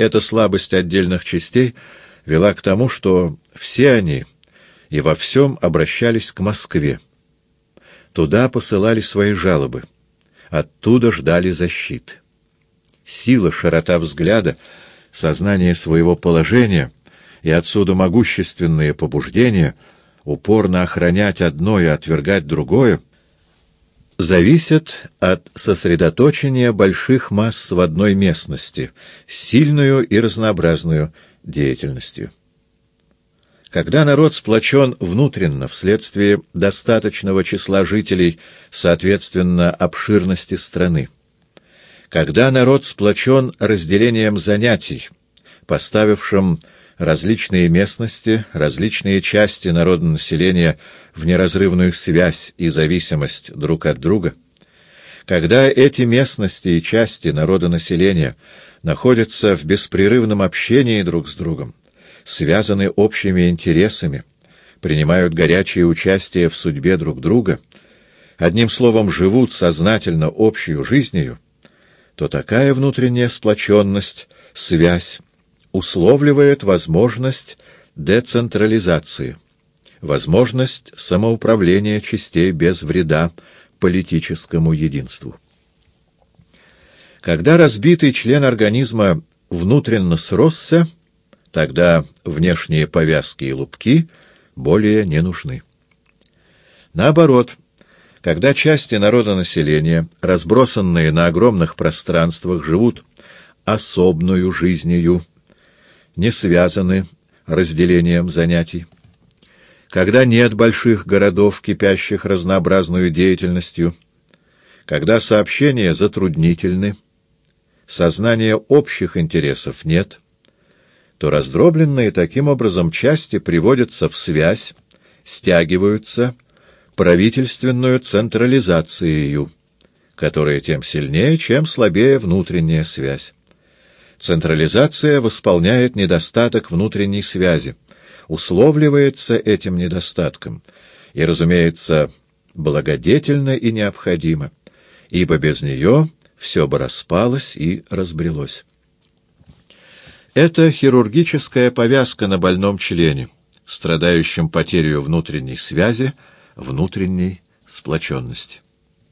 Эта слабость отдельных частей вела к тому, что все они и во всем обращались к Москве. Туда посылали свои жалобы, оттуда ждали защиты. Сила, широта взгляда, сознание своего положения и отсюда могущественные побуждения упорно охранять одно и отвергать другое зависят от сосредоточения больших масс в одной местности, сильную и разнообразную деятельностью. Когда народ сплочен внутренно вследствие достаточного числа жителей, соответственно, обширности страны, когда народ сплочен разделением занятий, поставившим различные местности, различные части народонаселения в неразрывную связь и зависимость друг от друга, когда эти местности и части народонаселения находятся в беспрерывном общении друг с другом, связаны общими интересами, принимают горячее участие в судьбе друг друга, одним словом, живут сознательно общую жизнью, то такая внутренняя сплоченность, связь, условливает возможность децентрализации, возможность самоуправления частей без вреда политическому единству. Когда разбитый член организма внутренно сросся, Тогда внешние повязки и лупки более не нужны. Наоборот, когда части народонаселения, разбросанные на огромных пространствах, живут особную жизнью, не связаны разделением занятий, когда нет больших городов, кипящих разнообразную деятельностью, когда сообщения затруднительны, сознания общих интересов нет — то раздробленные таким образом части приводятся в связь, стягиваются правительственную централизацией, которая тем сильнее, чем слабее внутренняя связь. Централизация восполняет недостаток внутренней связи, условливается этим недостатком и, разумеется, благодетельно и необходимо, ибо без нее все бы распалось и разбрелось. Это хирургическая повязка на больном члене, страдающем потерю внутренней связи, внутренней сплоченности.